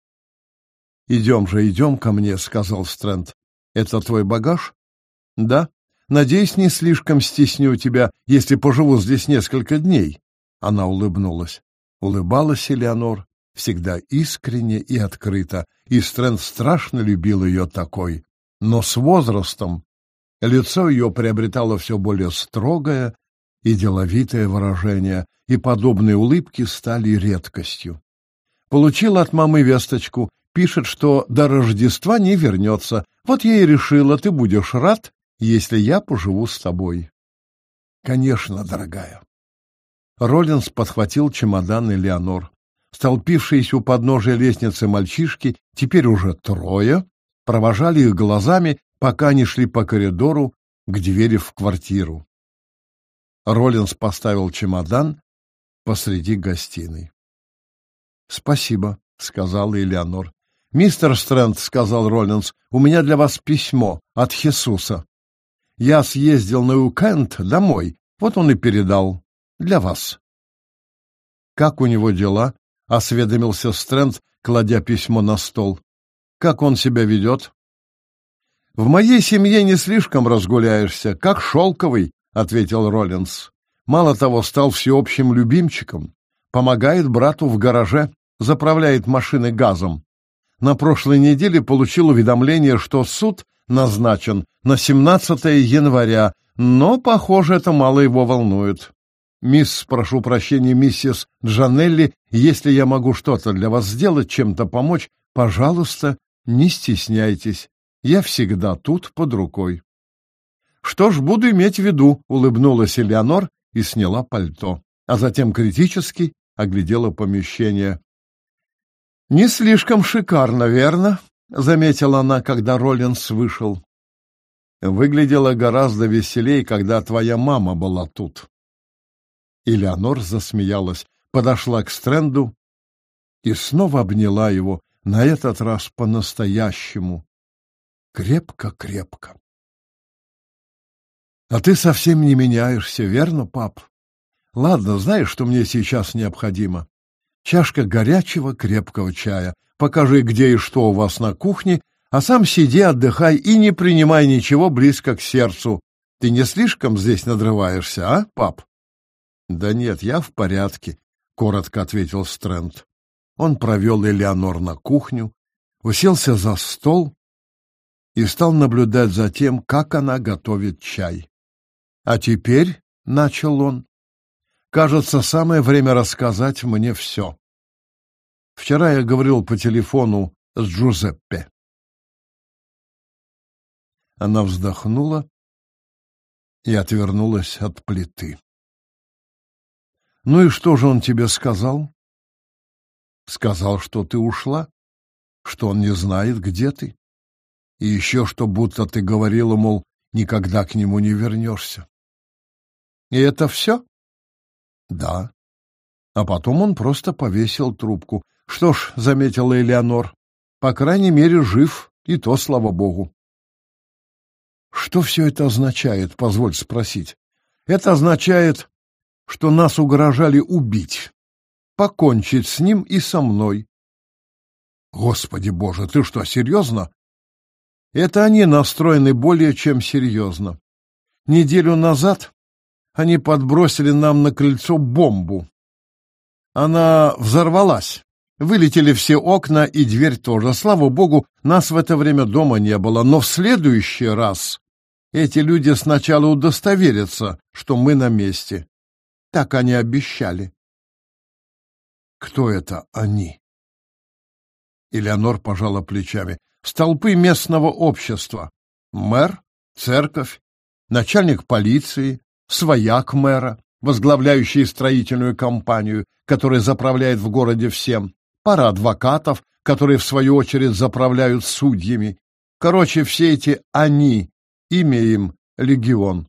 «Идем же, идем ко мне», — сказал Стрэнд. «Это твой багаж?» «Да». Надеюсь, не слишком стесню тебя, если поживу здесь несколько дней. Она улыбнулась. Улыбалась Элеонор всегда искренне и открыто, и Стрэнд страшно любил ее такой. Но с возрастом лицо ее приобретало все более строгое и деловитое выражение, и подобные улыбки стали редкостью. Получила от мамы весточку, пишет, что до Рождества не вернется. Вот я и решила, ты будешь рад, если я поживу с тобой. Конечно, дорогая. Роллинс подхватил чемодан Элеонор. Столпившиеся у подножия лестницы мальчишки, теперь уже трое, провожали их глазами, пока они шли по коридору к двери в квартиру. Роллинс поставил чемодан посреди гостиной. «Спасибо», — сказала Элеонор. «Мистер Стрэнд», — сказал Роллинс, — «у меня для вас письмо от Хесуса. Я съездил на уикенд домой, вот он и передал. Для вас». «Как у него дела?» — осведомился Стрэнд, кладя письмо на стол. «Как он себя ведет?» «В моей семье не слишком разгуляешься, как шелковый», — ответил Роллинс. «Мало того, стал всеобщим любимчиком. Помогает брату в гараже, заправляет машины газом. На прошлой неделе получил уведомление, что суд назначен на 17 января, но, похоже, это мало его волнует. Мисс, прошу прощения, миссис Джанелли, если я могу что-то для вас сделать, чем-то помочь, пожалуйста, не стесняйтесь. Я всегда тут под рукой. Что ж, буду иметь в виду, улыбнулась Элеонор и сняла пальто, а затем критически оглядела помещение. Не слишком шикарно, верно? заметила она, когда Роллинс вышел. Выглядело гораздо веселее, когда твоя мама была тут. Элеонор засмеялась, подошла к Стрэнду и снова обняла его, на этот раз по-настоящему. Крепко-крепко. А ты совсем не меняешься, верно, пап? Ладно, знаешь, что мне сейчас необходимо? Чашка горячего крепкого чая. Покажи, где и что у вас на кухне, а сам сиди, отдыхай и не принимай ничего близко к сердцу. Ты не слишком здесь надрываешься, а, пап? Да нет, я в порядке, коротко ответил Стрэнд. Он провел Элеонор на кухню, уселся за стол и стал наблюдать за тем, как она готовит чай. А теперь, — начал он, — кажется, самое время рассказать мне все. Вчера я говорил по телефону с Джузеппе. Она вздохнула и отвернулась от плиты. «Ну и что же он тебе сказал?» «Сказал, что ты ушла, что он не знает, где ты, и еще что будто ты говорила, мол, никогда к нему не вернешься». «И это все?» «Да». А потом он просто повесил трубку. «Что ж», — заметила Элеонор, — «по крайней мере, жив, и то, слава богу». Что все это означает, позволь спросить? Это означает, что нас угрожали убить, покончить с ним и со мной. Господи боже, ты что, серьезно? Это они настроены более чем серьезно. Неделю назад они подбросили нам на крыльцо бомбу. Она взорвалась. Вылетели все окна и дверь тоже. Слава богу, нас в это время дома не было. Но в следующий раз эти люди сначала удостоверятся, что мы на месте. Так они обещали. Кто это они? Элеонор пожала плечами. Столпы местного общества. Мэр, церковь, начальник полиции, свояк мэра, возглавляющий строительную компанию, которая заправляет в городе всем, пара адвокатов, которые в свою очередь заправляют судьями. Короче, все эти «они» Имя им — Легион.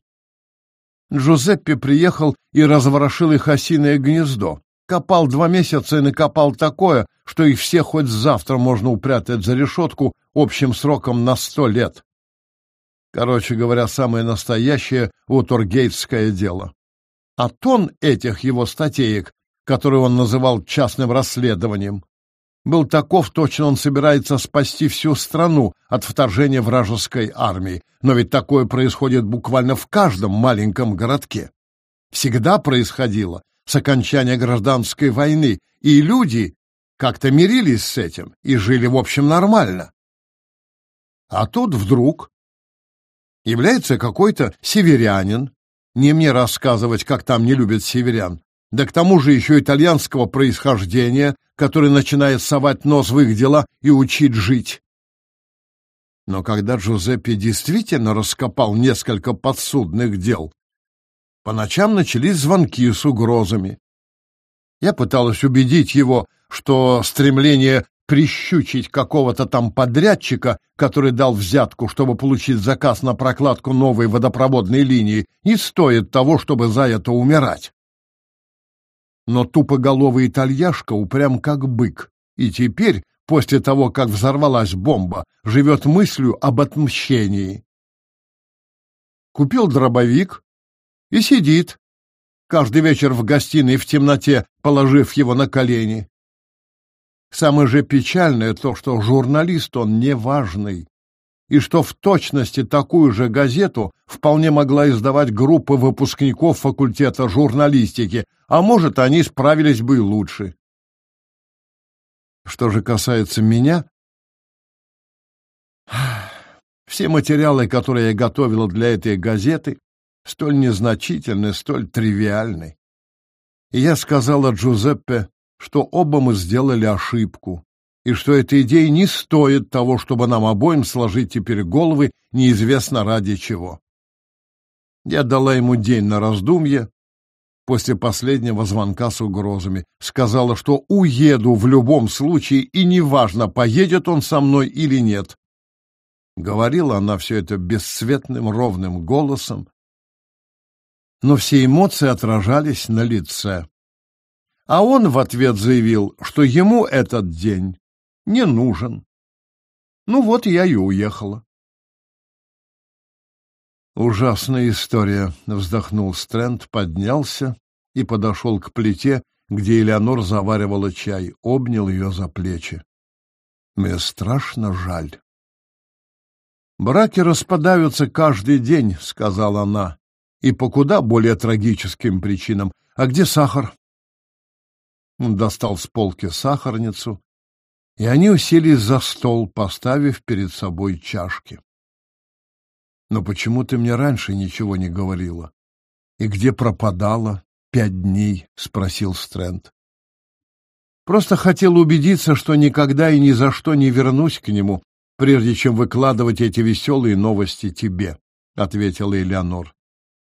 Джузеппе приехал и разворошил их осиное гнездо. Копал два месяца и накопал такое, что их всех хоть завтра можно упрятать за решетку общим сроком на сто лет. Короче говоря, самое настоящее уторгейтское дело. А тон этих его статеек, которые он называл частным расследованием, был таков, точно он собирается спасти всю страну от вторжения вражеской армии. Но ведь такое происходит буквально в каждом маленьком городке. Всегда происходило с окончания гражданской войны, и люди как-то мирились с этим и жили, в общем, нормально. А тут вдруг является какой-то северянин, не мне рассказывать, как там не любят северян, да к тому же еще итальянского происхождения, который начинает совать нос в их дела и учить жить. Но когда Джузеппе действительно раскопал несколько подсудных дел, по ночам начались звонки с угрозами. Я пыталась убедить его, что стремление прищучить какого-то там подрядчика, который дал взятку, чтобы получить заказ на прокладку новой водопроводной линии, не стоит того, чтобы за это умирать. Но тупоголовый итальяшка упрям как бык, и теперь, после того, как взорвалась бомба, живет мыслью об отмщении. Купил дробовик и сидит, каждый вечер в гостиной в темноте, положив его на колени. Самое же печальное то, что журналист он неважный, и что в точности такую же газету вполне могла издавать группа выпускников факультета журналистики, а может, они справились бы и лучше. Что же касается меня, все материалы, которые я готовила для этой газеты, столь незначительны, столь тривиальны. И я сказала Джузеппе, что оба мы сделали ошибку, и что эта идея не стоит того, чтобы нам обоим сложить теперь головы неизвестно ради чего. Я дала ему день на раздумье после последнего звонка с угрозами. Сказала, что уеду в любом случае, и неважно, поедет он со мной или нет. Говорила она все это бесцветным ровным голосом, но все эмоции отражались на лице. А он в ответ заявил, что ему этот день не нужен. Ну вот я и уехала. Ужасная история, вздохнул Стрэнд, поднялся и подошел к плите, где Элеонор заваривала чай, обнял ее за плечи. Мне страшно жаль. Браки распадаются каждый день, сказала она, и по куда более трагическим причинам. А где сахар? Он достал с полки сахарницу, и они уселись за стол, поставив перед собой чашки. «Но почему ты мне раньше ничего не говорила? И где пропадала пять дней?» — спросил Стрэнд. «Просто хотел убедиться, что никогда и ни за что не вернусь к нему, прежде чем выкладывать эти веселые новости тебе», — ответила Элеонор.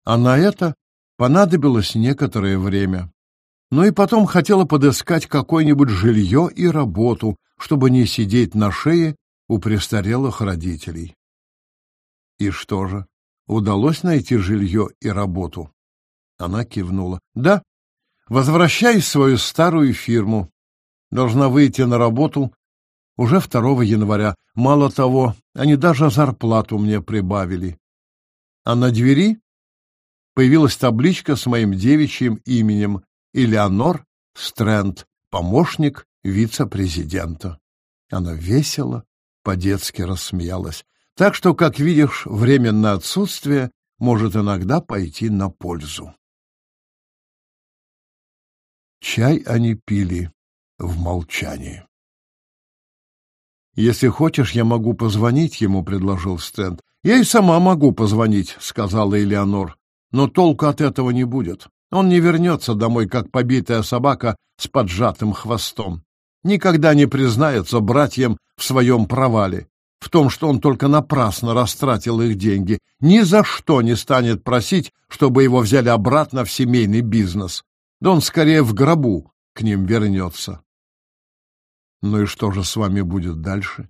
А на это понадобилось некоторое время но и потом хотела подыскать какое-нибудь жилье и работу, чтобы не сидеть на шее у престарелых родителей. И что же, удалось найти жилье и работу? Она кивнула. Да, возвращай в свою старую фирму. Должна выйти на работу уже 2 января. Мало того, они даже зарплату мне прибавили. А на двери появилась табличка с моим девичьим именем Элеонор Стрэнд, помощник вице-президента. Она весело, по-детски рассмеялась. Так что, как видишь, временное отсутствие может иногда пойти на пользу. Чай они пили в молчании. «Если хочешь, я могу позвонить ему», — предложил Стрэнд. «Я и сама могу позвонить», — сказала Элеонор. «Но толку от этого не будет. Он не вернется домой, как побитая собака с поджатым хвостом. Никогда не признается братьям в своем провале, в том, что он только напрасно растратил их деньги, ни за что не станет просить, чтобы его взяли обратно в семейный бизнес. Да он скорее в гробу к ним вернется. Ну и что же с вами будет дальше?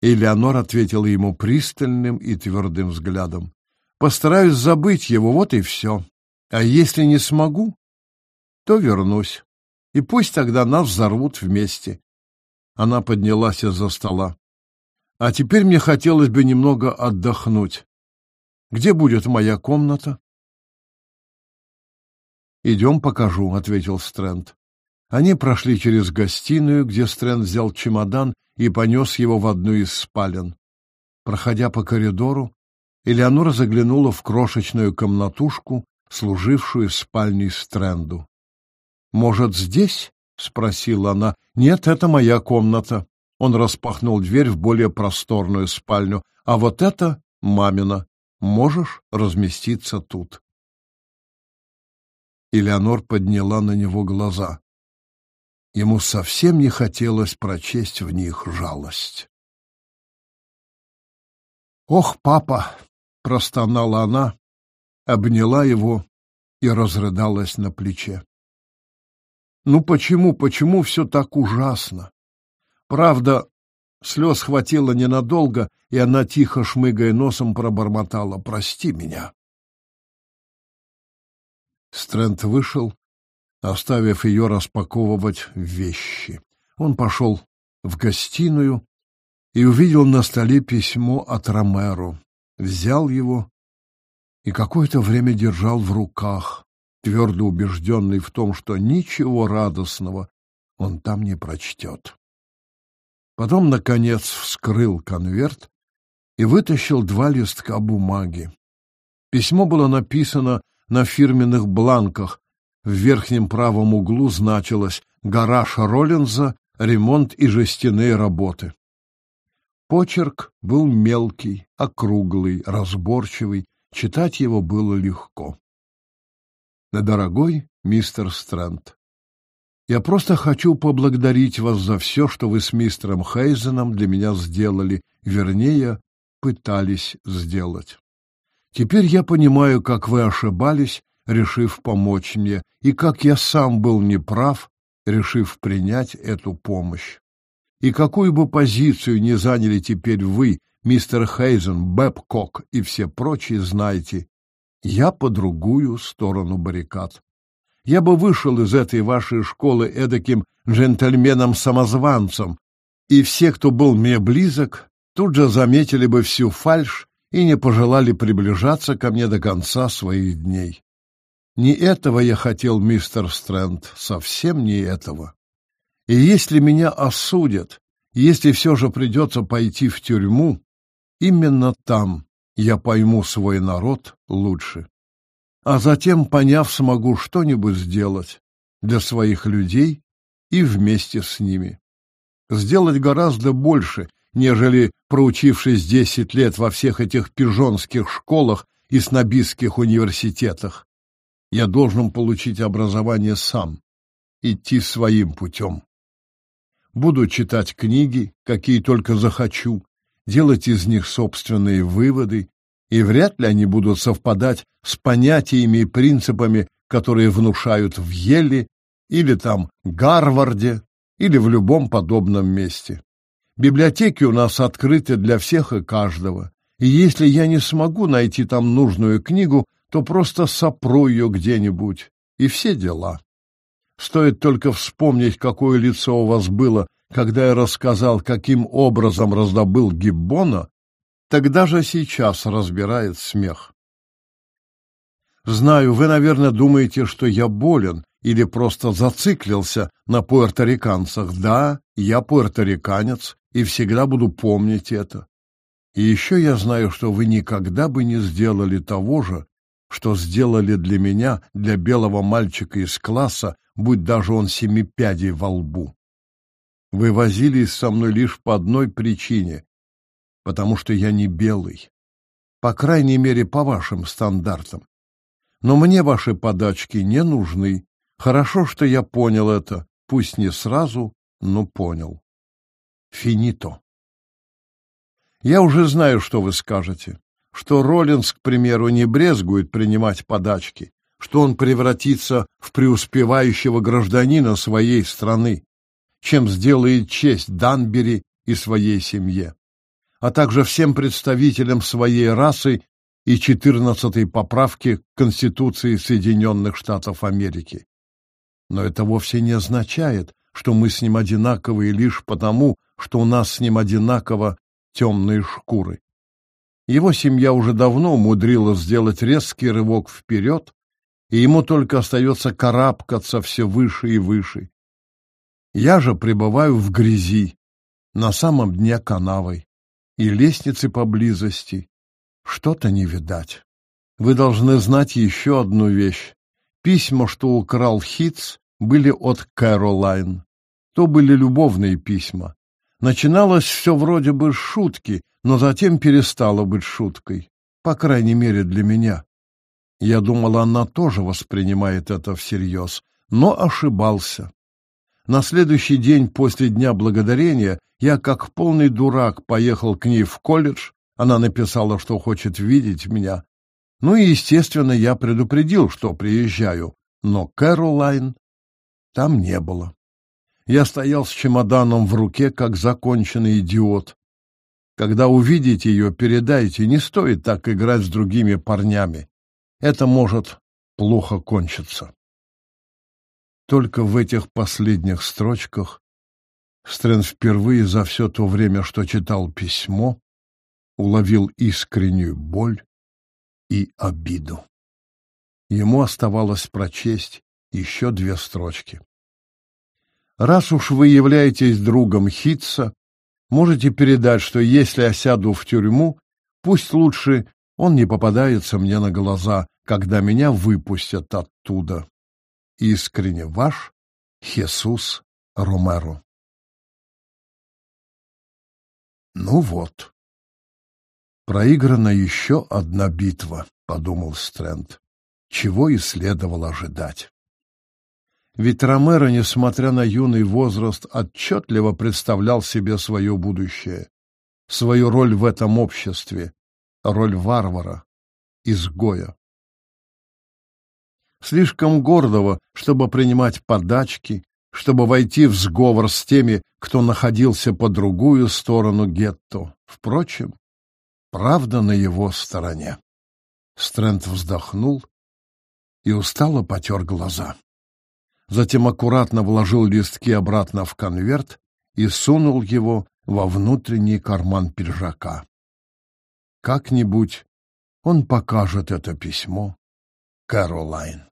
Элеонор ответила ему пристальным и твердым взглядом. Постараюсь забыть его, вот и все. А если не смогу, то вернусь, и пусть тогда нас взорвут вместе. Она поднялась из-за стола. А теперь мне хотелось бы немного отдохнуть. Где будет моя комната? Идем покажу, ответил Стрэнд. Они прошли через гостиную, где Стрэнд взял чемодан и понес его в одну из спален. Проходя по коридору, Элеонора заглянула в крошечную комнатушку, служившую спальней Стрэнду. «Может, здесь?» — спросила она. «Нет, это моя комната». Он распахнул дверь в более просторную спальню. «А вот это мамина. Можешь разместиться тут». Элеонор подняла на него глаза. Ему совсем не хотелось прочесть в них жалость. «Ох, папа!» — простонала она, обняла его и разрыдалась на плече. «Ну почему, почему все так ужасно?» Правда, слез хватило ненадолго, и она, тихо шмыгая носом, пробормотала «Прости меня». Стрэнд вышел, оставив ее распаковывать вещи. Он пошел в гостиную и увидел на столе письмо от Ромеро. Взял его и какое-то время держал в руках, твердо убежденный в том, что ничего радостного он там не прочтет. Потом, наконец, вскрыл конверт и вытащил два листка бумаги. Письмо было написано на фирменных бланках. В верхнем правом углу значилось «Гараж Роллинза, ремонт и жестяные работы». Почерк был мелкий, округлый, разборчивый, читать его было легко. Дорогой мистер Стрэнд, я просто хочу поблагодарить вас за все, что вы с мистером Хейзеном для меня сделали, вернее, пытались сделать. Теперь я понимаю, как вы ошибались, решив помочь мне, и как я сам был неправ, решив принять эту помощь. И какую бы позицию ни заняли теперь вы, мистер Хейзен, Бэбкок и все прочие, знаете, я по другую сторону баррикад. Я бы вышел из этой вашей школы эдаким джентльменом-самозванцем, и все, кто был мне близок, тут же заметили бы всю фальшь и не пожелали приближаться ко мне до конца своих дней. Не этого я хотел, мистер Стрэнд, совсем не этого. И если меня осудят, если все же придется пойти в тюрьму, именно там я пойму свой народ лучше а затем, поняв, смогу что-нибудь сделать для своих людей и вместе с ними. Сделать гораздо больше, нежели проучившись десять лет во всех этих пижонских школах и снобистских университетах. Я должен получить образование сам, идти своим путем. Буду читать книги, какие только захочу, делать из них собственные выводы и вряд ли они будут совпадать с понятиями и принципами, которые внушают в Еле или там Гарварде или в любом подобном месте. Библиотеки у нас открыты для всех и каждого, и если я не смогу найти там нужную книгу, то просто сопру ее где-нибудь, и все дела. Стоит только вспомнить, какое лицо у вас было, когда я рассказал, каким образом раздобыл Гиббона, Тогда же сейчас разбирает смех. Знаю, вы, наверное, думаете, что я болен или просто зациклился на пуэрториканцах. Да, я пуэрториканец и всегда буду помнить это. И еще я знаю, что вы никогда бы не сделали того же, что сделали для меня, для белого мальчика из класса, будь даже он семипядей во лбу. Вы возились со мной лишь по одной причине потому что я не белый. По крайней мере, по вашим стандартам. Но мне ваши подачки не нужны. Хорошо, что я понял это, пусть не сразу, но понял. Финито. Я уже знаю, что вы скажете. Что Роллинс, к примеру, не брезгует принимать подачки, что он превратится в преуспевающего гражданина своей страны, чем сделает честь Данбери и своей семье а также всем представителям своей расы и 14-й поправки Конституции Соединенных Штатов Америки. Но это вовсе не означает, что мы с ним одинаковые лишь потому, что у нас с ним одинаково темные шкуры. Его семья уже давно умудрилась сделать резкий рывок вперед, и ему только остается карабкаться все выше и выше. Я же пребываю в грязи, на самом дне канавы, и лестницы поблизости. Что-то не видать. Вы должны знать еще одну вещь. Письма, что украл Хитц, были от Кэролайн. То были любовные письма. Начиналось все вроде бы с шутки, но затем перестало быть шуткой. По крайней мере, для меня. Я думал, она тоже воспринимает это всерьез, но ошибался. На следующий день после Дня Благодарения я, как полный дурак, поехал к ней в колледж. Она написала, что хочет видеть меня. Ну и, естественно, я предупредил, что приезжаю, но Кэролайн там не было. Я стоял с чемоданом в руке, как законченный идиот. Когда увидите ее, передайте, не стоит так играть с другими парнями. Это может плохо кончиться. Только в этих последних строчках Стрэн впервые за все то время, что читал письмо, уловил искреннюю боль и обиду. Ему оставалось прочесть еще две строчки. Раз уж вы являетесь другом Хитца, можете передать, что если я сяду в тюрьму, пусть лучше он не попадается мне на глаза, когда меня выпустят оттуда. Искренне ваш Хесус Ромеро. Ну вот. Проиграна еще одна битва, подумал Стрэнд, чего и следовало ожидать. Ведь Ромеро, несмотря на юный возраст, отчетливо представлял себе свое будущее, свою роль в этом обществе, роль варвара, изгоя слишком гордого, чтобы принимать подачки, чтобы войти в сговор с теми, кто находился по другую сторону гетто. Впрочем, правда на его стороне. Стрэнд вздохнул и устало потер глаза. Затем аккуратно вложил листки обратно в конверт и сунул его во внутренний карман пиджака. Как-нибудь он покажет это письмо Кэролайн.